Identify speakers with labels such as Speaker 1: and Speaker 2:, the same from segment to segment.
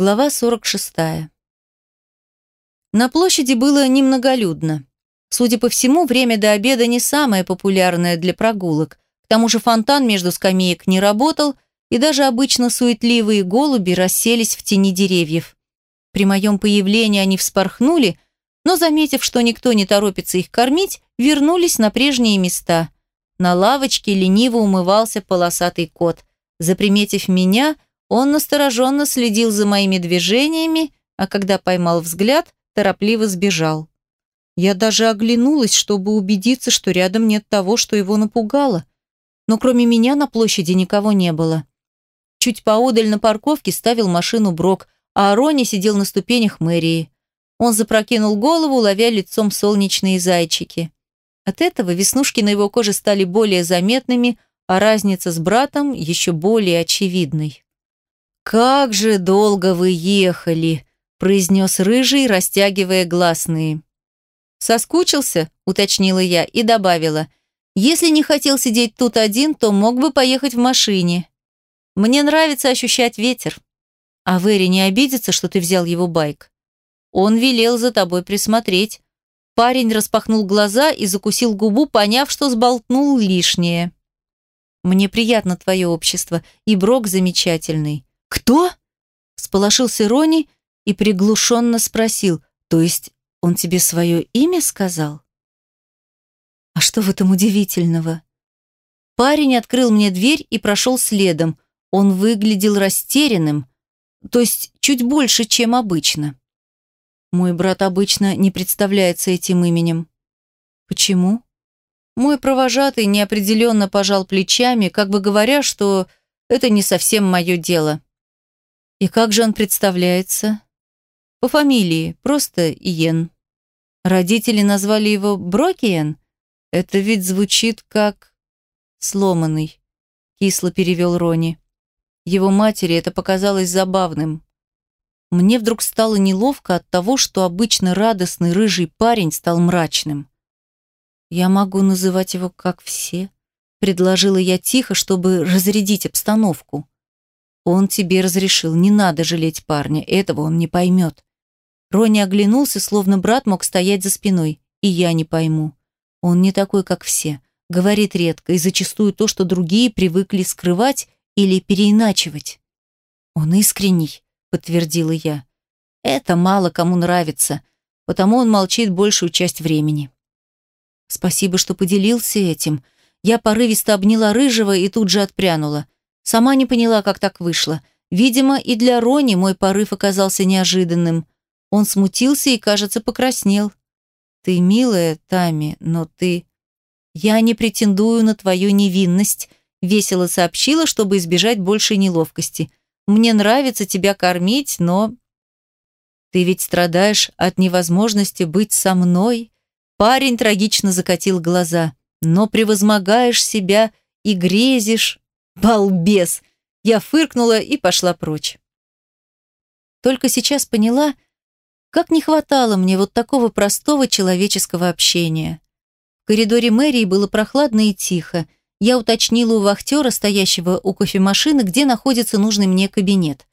Speaker 1: Глава 46. На площади было немноголюдно. Судя по всему, время до обеда не самое популярное для прогулок. К тому же фонтан между скамеек не работал, и даже обычно суетливые голуби расселись в тени деревьев. При моем появлении они вспорхнули, но, заметив, что никто не торопится их кормить, вернулись на прежние места. На лавочке лениво умывался полосатый кот. Заприметив меня – он настороженно следил за моими движениями, а когда поймал взгляд, торопливо сбежал. Я даже оглянулась, чтобы убедиться, что рядом нет того, что его напугало. Но кроме меня на площади никого не было. Чуть поодаль на парковке ставил машину Брок, а Арони сидел на ступенях мэрии. Он запрокинул голову, ловя лицом солнечные зайчики. От этого веснушки на его коже стали более заметными, а разница с братом еще более очевидной. «Как же долго вы ехали!» – произнес Рыжий, растягивая гласные. «Соскучился?» – уточнила я и добавила. «Если не хотел сидеть тут один, то мог бы поехать в машине. Мне нравится ощущать ветер. А Вэри не обидится, что ты взял его байк? Он велел за тобой присмотреть». Парень распахнул глаза и закусил губу, поняв, что сболтнул лишнее. «Мне приятно твое общество, и Брок замечательный. «Кто?» – сполошился Рони и приглушенно спросил. «То есть он тебе свое имя сказал?» «А что в этом удивительного?» Парень открыл мне дверь и прошел следом. Он выглядел растерянным, то есть чуть больше, чем обычно. Мой брат обычно не представляется этим именем. Почему? Мой провожатый неопределенно пожал плечами, как бы говоря, что это не совсем мое дело. И как же он представляется? По фамилии, просто Иен. Родители назвали его Брокиен? Это ведь звучит как... Сломанный. Кисло перевел Рони. Его матери это показалось забавным. Мне вдруг стало неловко от того, что обычно радостный рыжий парень стал мрачным. «Я могу называть его как все», — предложила я тихо, чтобы разрядить обстановку. Он тебе разрешил, не надо жалеть парня, этого он не поймет. Рони оглянулся, словно брат мог стоять за спиной. И я не пойму. Он не такой, как все. Говорит редко и зачастую то, что другие привыкли скрывать или переиначивать. Он искренний, подтвердила я. Это мало кому нравится, потому он молчит большую часть времени. Спасибо, что поделился этим. Я порывисто обняла рыжего и тут же отпрянула. Сама не поняла, как так вышло. Видимо, и для Рони мой порыв оказался неожиданным. Он смутился и, кажется, покраснел. «Ты милая, Тами, но ты...» «Я не претендую на твою невинность», — весело сообщила, чтобы избежать большей неловкости. «Мне нравится тебя кормить, но...» «Ты ведь страдаешь от невозможности быть со мной?» Парень трагично закатил глаза. «Но превозмогаешь себя и грезишь Балбес! Я фыркнула и пошла прочь. Только сейчас поняла, как не хватало мне вот такого простого человеческого общения. В коридоре мэрии было прохладно и тихо. Я уточнила у вахтера, стоящего у кофемашины, где находится нужный мне кабинет.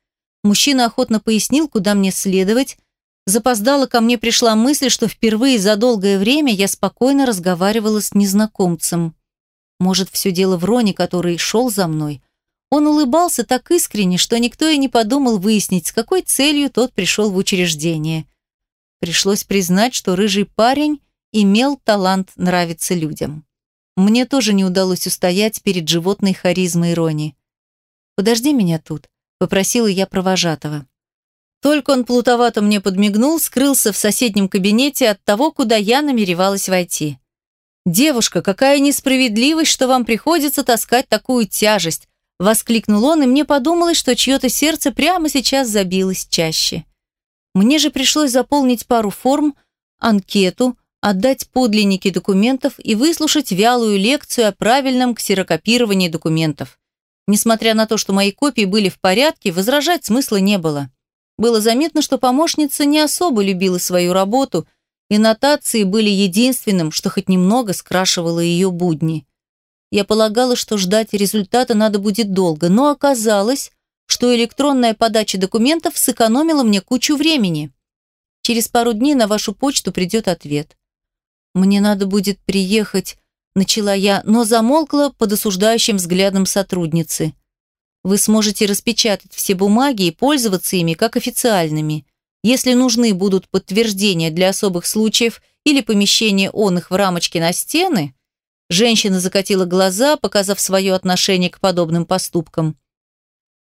Speaker 1: Мужчина охотно пояснил, куда мне следовать. Запоздала ко мне пришла мысль, что впервые за долгое время я спокойно разговаривала с незнакомцем. Может, все дело в Роне, который шел за мной. Он улыбался так искренне, что никто и не подумал выяснить, с какой целью тот пришел в учреждение. Пришлось признать, что рыжий парень имел талант нравиться людям. Мне тоже не удалось устоять перед животной харизмой Рони. «Подожди меня тут», — попросила я провожатого. Только он плутовато мне подмигнул, скрылся в соседнем кабинете от того, куда я намеревалась войти. «Девушка, какая несправедливость, что вам приходится таскать такую тяжесть!» Воскликнул он, и мне подумалось, что чье-то сердце прямо сейчас забилось чаще. Мне же пришлось заполнить пару форм, анкету, отдать подлинники документов и выслушать вялую лекцию о правильном ксерокопировании документов. Несмотря на то, что мои копии были в порядке, возражать смысла не было. Было заметно, что помощница не особо любила свою работу и нотации были единственным, что хоть немного скрашивало ее будни. Я полагала, что ждать результата надо будет долго, но оказалось, что электронная подача документов сэкономила мне кучу времени. Через пару дней на вашу почту придет ответ. Мне надо будет приехать, начала я, но замолкла под осуждающим взглядом сотрудницы. Вы сможете распечатать все бумаги и пользоваться ими как официальными. Если нужны будут подтверждения для особых случаев или помещение он их в рамочке на стены, женщина закатила глаза, показав свое отношение к подобным поступкам.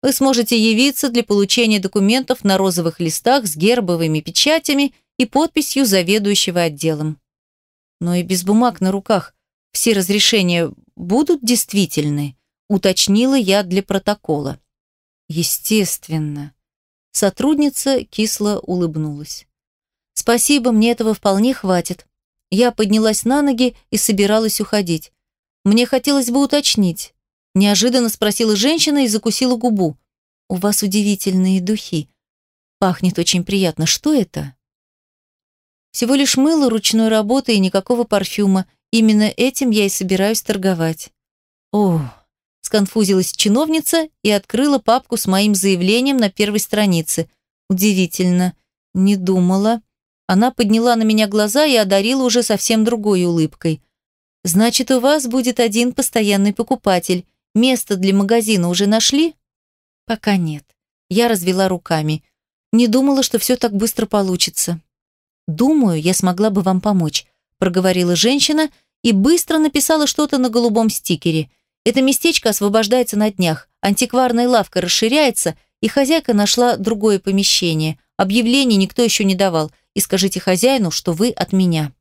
Speaker 1: Вы сможете явиться для получения документов на розовых листах с гербовыми печатями и подписью заведующего отделом. Но и без бумаг на руках все разрешения будут действительны, уточнила я для протокола. Естественно. Сотрудница кисло улыбнулась. «Спасибо, мне этого вполне хватит». Я поднялась на ноги и собиралась уходить. Мне хотелось бы уточнить. Неожиданно спросила женщина и закусила губу. «У вас удивительные духи. Пахнет очень приятно. Что это?» «Всего лишь мыло ручной работы и никакого парфюма. Именно этим я и собираюсь торговать». «О, сконфузилась чиновница и открыла папку с моим заявлением на первой странице. Удивительно. Не думала. Она подняла на меня глаза и одарила уже совсем другой улыбкой. «Значит, у вас будет один постоянный покупатель. Место для магазина уже нашли?» «Пока нет». Я развела руками. Не думала, что все так быстро получится. «Думаю, я смогла бы вам помочь», проговорила женщина и быстро написала что-то на голубом стикере. Это местечко освобождается на днях. Антикварная лавка расширяется, и хозяйка нашла другое помещение. Объявлений никто еще не давал и скажите хозяину, что вы от меня».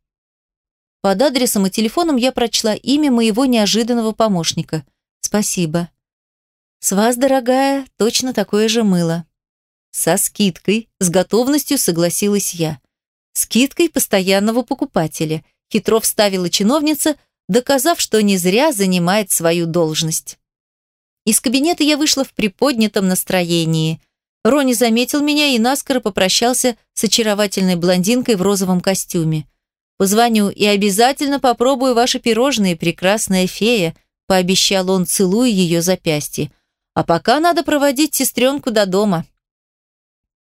Speaker 1: Под адресом и телефоном я прочла имя моего неожиданного помощника. «Спасибо». «С вас, дорогая, точно такое же мыло». «Со скидкой», с готовностью согласилась я. «Скидкой постоянного покупателя», хитро вставила чиновница, доказав, что не зря занимает свою должность. Из кабинета я вышла в приподнятом настроении. Рони заметил меня и наскоро попрощался с очаровательной блондинкой в розовом костюме. «Позвоню и обязательно попробую ваши пирожные, прекрасная фея», пообещал он, целуя ее запястье. «А пока надо проводить сестренку до дома».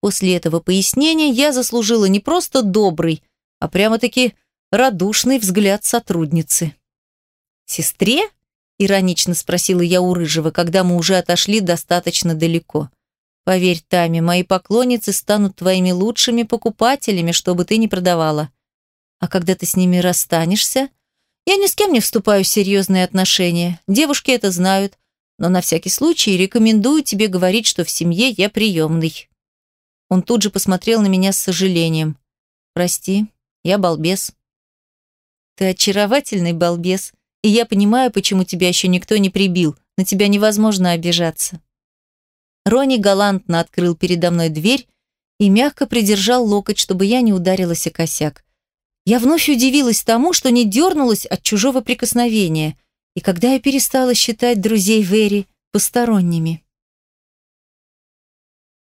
Speaker 1: После этого пояснения я заслужила не просто добрый, а прямо-таки радушный взгляд сотрудницы. «Сестре?» – иронично спросила я у Рыжего, когда мы уже отошли достаточно далеко. Поверь, Тами, мои поклонницы станут твоими лучшими покупателями, что бы ты ни продавала. А когда ты с ними расстанешься? Я ни с кем не вступаю в серьезные отношения. Девушки это знают. Но на всякий случай рекомендую тебе говорить, что в семье я приемный. Он тут же посмотрел на меня с сожалением. Прости, я балбес. Ты очаровательный балбес, и я понимаю, почему тебя еще никто не прибил. На тебя невозможно обижаться. Рони галантно открыл передо мной дверь и мягко придержал локоть, чтобы я не ударилась о косяк. Я вновь удивилась тому, что не дернулась от чужого прикосновения, и когда я перестала считать друзей Вэри посторонними.